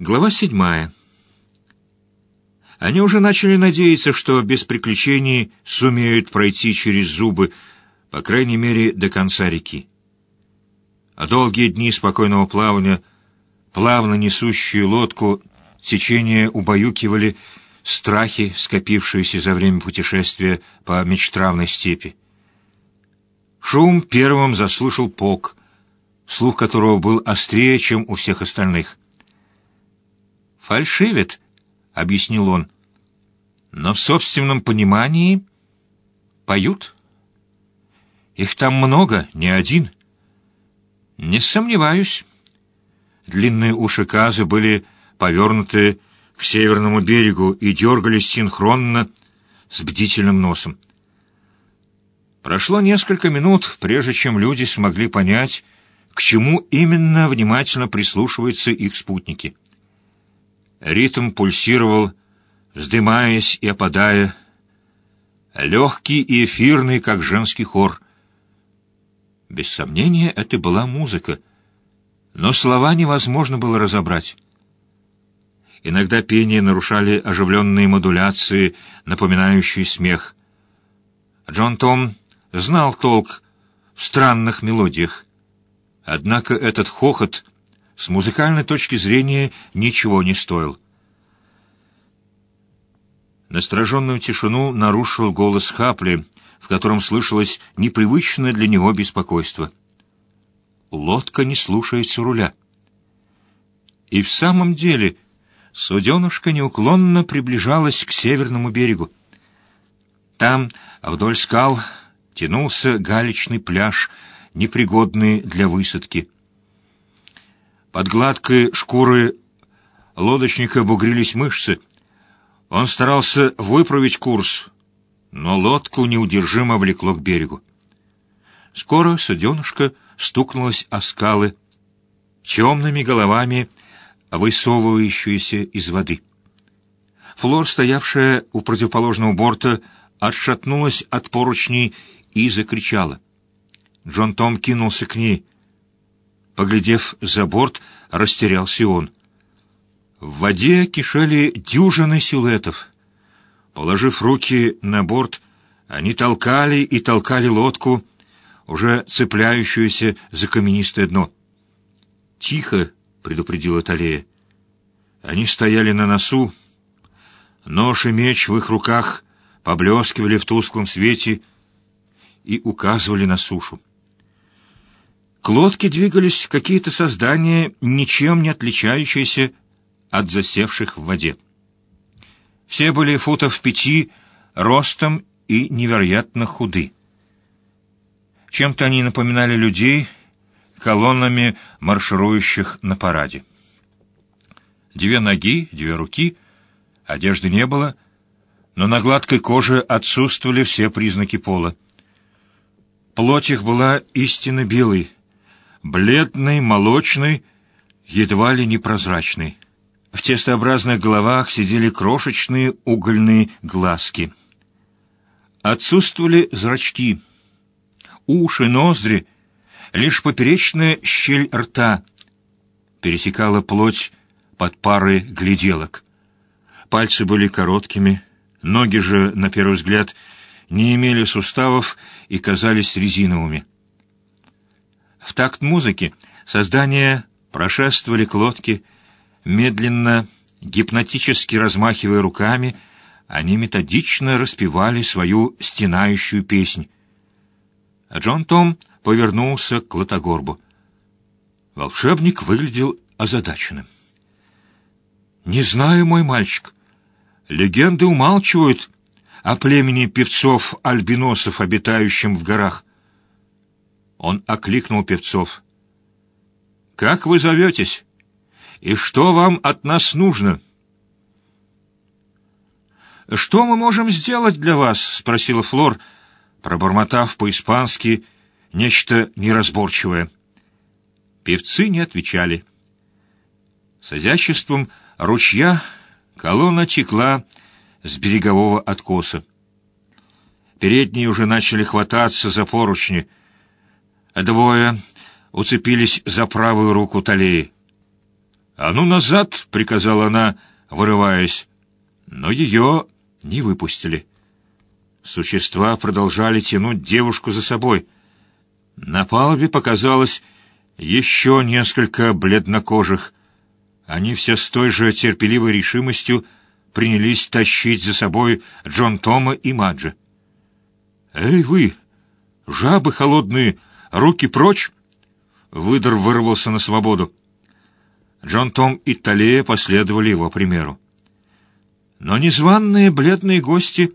Глава седьмая. Они уже начали надеяться, что без приключений сумеют пройти через зубы, по крайней мере, до конца реки. А долгие дни спокойного плавания, плавно несущую лодку, течение убаюкивали страхи, скопившиеся за время путешествия по мечтравной степи. Шум первым заслышал Пок, слух которого был острее, чем у всех остальных — «Фальшивит», — объяснил он. «Но в собственном понимании поют. Их там много, не один». «Не сомневаюсь». Длинные уши Казы были повернуты к северному берегу и дергались синхронно с бдительным носом. Прошло несколько минут, прежде чем люди смогли понять, к чему именно внимательно прислушиваются их спутники. Ритм пульсировал, вздымаясь и опадая, легкий и эфирный, как женский хор. Без сомнения, это была музыка, но слова невозможно было разобрать. Иногда пение нарушали оживленные модуляции, напоминающие смех. Джон Том знал толк в странных мелодиях. Однако этот хохот с музыкальной точки зрения ничего не стоил. Настороженную тишину нарушил голос Хапли, в котором слышалось непривычное для него беспокойство. Лодка не слушается руля. И в самом деле суденушка неуклонно приближалась к северному берегу. Там, вдоль скал, тянулся галечный пляж, непригодный для высадки — под гладкой шкурой лодочника бугрились мышцы. Он старался выправить курс, но лодку неудержимо влекло к берегу. Скоро суденышко стукнулось о скалы, темными головами, высовывающиеся из воды. Флор, стоявшая у противоположного борта, отшатнулась от поручней и закричала. Джон Том кинулся к ней — Поглядев за борт, растерялся он. В воде кишели дюжины силуэтов. Положив руки на борт, они толкали и толкали лодку, уже цепляющуюся за каменистое дно. «Тихо!» — предупредила Талея. Они стояли на носу. Нож и меч в их руках поблескивали в тусклом свете и указывали на сушу. К лодке двигались какие-то создания, ничем не отличающиеся от засевших в воде. Все были футов пяти ростом и невероятно худы. Чем-то они напоминали людей, колоннами марширующих на параде. Две ноги, две руки, одежды не было, но на гладкой коже отсутствовали все признаки пола. Плоть их была истинно белой, бледный, молочный, едва ли непрозрачный. В тестообразных головах сидели крошечные угольные глазки. Отсутствовали зрачки, уши, ноздри, лишь поперечная щель рта пересекала плоть под парой гляделок. Пальцы были короткими, ноги же, на первый взгляд, не имели суставов и казались резиновыми. В такт музыки создания прошествовали к лодке, медленно, гипнотически размахивая руками, они методично распевали свою стенающую песнь. А Джон Том повернулся к Лотогорбу. Волшебник выглядел озадаченным. «Не знаю, мой мальчик. Легенды умалчивают о племени певцов-альбиносов, обитающем в горах. Он окликнул певцов. «Как вы зоветесь? И что вам от нас нужно?» «Что мы можем сделать для вас?» — спросила Флор, пробормотав по-испански нечто неразборчивое. Певцы не отвечали. С изяществом ручья колонна текла с берегового откоса. Передние уже начали хвататься за поручни — Двое уцепились за правую руку Талии. «А ну назад!» — приказала она, вырываясь. Но ее не выпустили. Существа продолжали тянуть девушку за собой. На палубе показалось еще несколько бледнокожих. Они все с той же терпеливой решимостью принялись тащить за собой Джон Тома и Маджа. «Эй вы, жабы холодные, руки прочь!» Выдор вырвался на свободу. Джон Том и Талея последовали его примеру. Но незваные бледные гости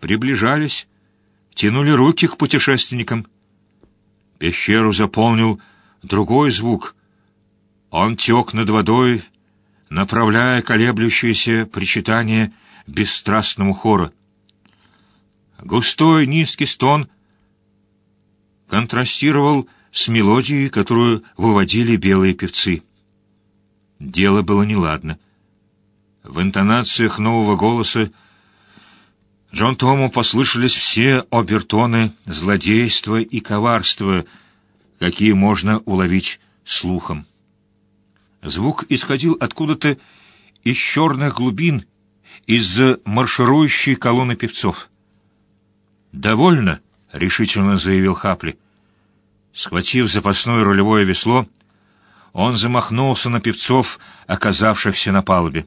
приближались, тянули руки к путешественникам. Пещеру заполнил другой звук. Он тек над водой, направляя колеблющееся причитание бесстрастному хору. Густой низкий стон контрастировал с мелодией, которую выводили белые певцы. Дело было неладно. В интонациях нового голоса Джон Тому послышались все обертоны злодейства и коварства, какие можно уловить слухом. Звук исходил откуда-то из черных глубин, из марширующей колонны певцов. «Довольно», — решительно заявил Хапли. Схватив запасное рулевое весло, он замахнулся на певцов, оказавшихся на палубе.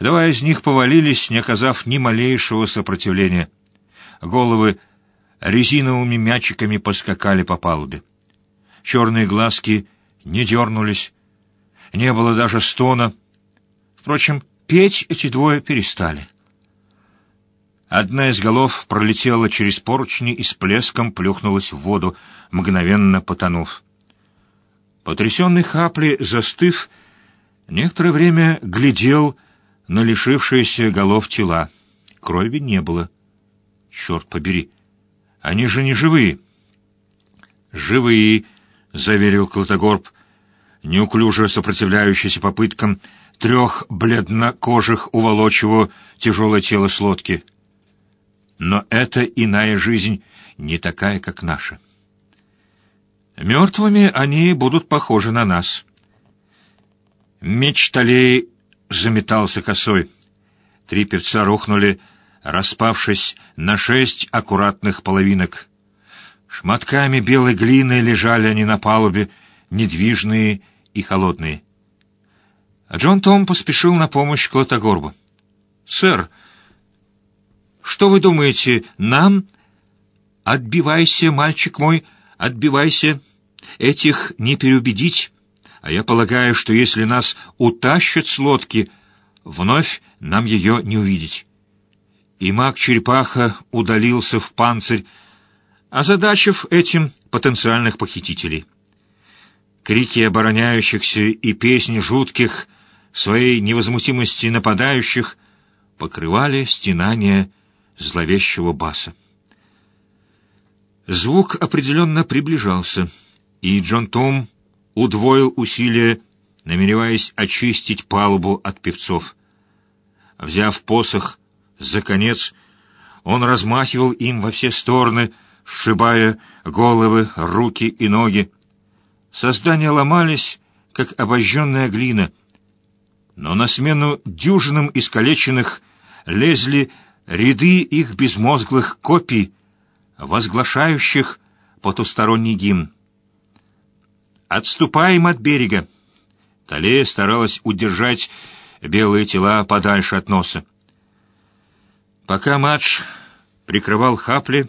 Два из них повалились, не оказав ни малейшего сопротивления. Головы резиновыми мячиками поскакали по палубе. Черные глазки не дернулись, не было даже стона. Впрочем, петь эти двое перестали. Одна из голов пролетела через поручни и с плеском плюхнулась в воду, мгновенно потонув. Потрясенный Хапли, застыв, некоторое время глядел на лишившиеся голов тела. Крови не было. Черт побери, они же не живые. «Живые», — заверил Клотогорб, неуклюже сопротивляющийся попыткам трех бледнокожих уволочь его тяжелое тело с лодки. Но это иная жизнь, не такая, как наша. Мертвыми они будут похожи на нас. Меч Талей заметался косой. Три певца рухнули, распавшись на шесть аккуратных половинок. Шматками белой глины лежали они на палубе, недвижные и холодные. Джон Том поспешил на помощь Клотогорбу. «Сэр, что вы думаете, нам...» «Отбивайся, мальчик мой, отбивайся. Этих не переубедить. А я полагаю, что если нас утащат с лодки, вновь нам ее не увидеть». И маг-черепаха удалился в панцирь, озадачив этим потенциальных похитителей. Крики обороняющихся и песни жутких, своей невозмутимости нападающих, покрывали стенания зловещего баса. Звук определенно приближался, и Джон Том удвоил усилия, намереваясь очистить палубу от певцов. Взяв посох за конец, он размахивал им во все стороны, сшибая головы, руки и ноги. Создания ломались, как обожженная глина, но на смену дюжинам искалеченных лезли ряды их безмозглых копий, возглашающих потусторонний гимн. «Отступаем от берега!» Талея старалась удержать белые тела подальше от носа. Пока матч прикрывал хапли,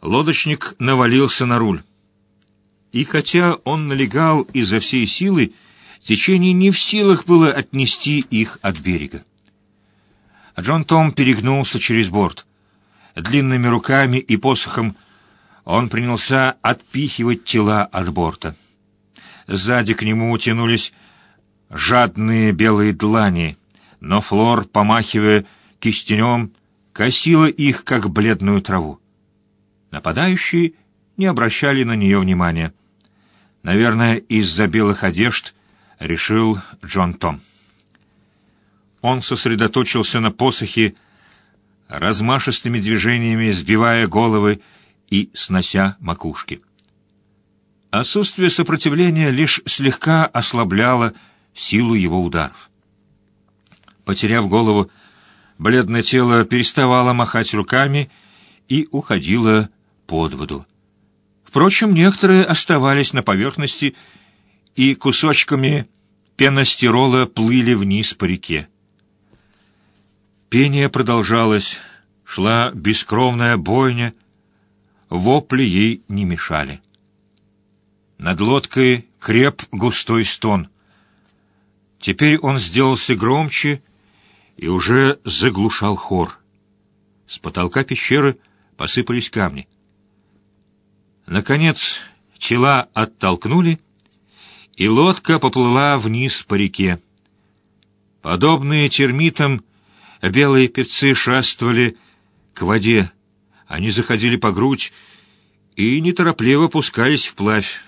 лодочник навалился на руль. И хотя он налегал изо всей силы, течение не в силах было отнести их от берега. Джон Том перегнулся через борт. Длинными руками и посохом он принялся отпихивать тела от борта. Сзади к нему тянулись жадные белые длани, но Флор, помахивая кистенем, косила их, как бледную траву. Нападающие не обращали на нее внимания. Наверное, из-за белых одежд решил Джон Том. Он сосредоточился на посохе, размашистыми движениями сбивая головы и снося макушки. Отсутствие сопротивления лишь слегка ослабляло силу его ударов. Потеряв голову, бледное тело переставало махать руками и уходило под воду. Впрочем, некоторые оставались на поверхности и кусочками пеностирола плыли вниз по реке. Пение продолжалось, шла бескровная бойня, вопли ей не мешали. Над лодкой креп густой стон. Теперь он сделался громче и уже заглушал хор. С потолка пещеры посыпались камни. Наконец, тела оттолкнули, и лодка поплыла вниз по реке. Подобные термитам, белые певцы шествовали к воде. Они заходили по грудь и неторопливо пускались вплавь.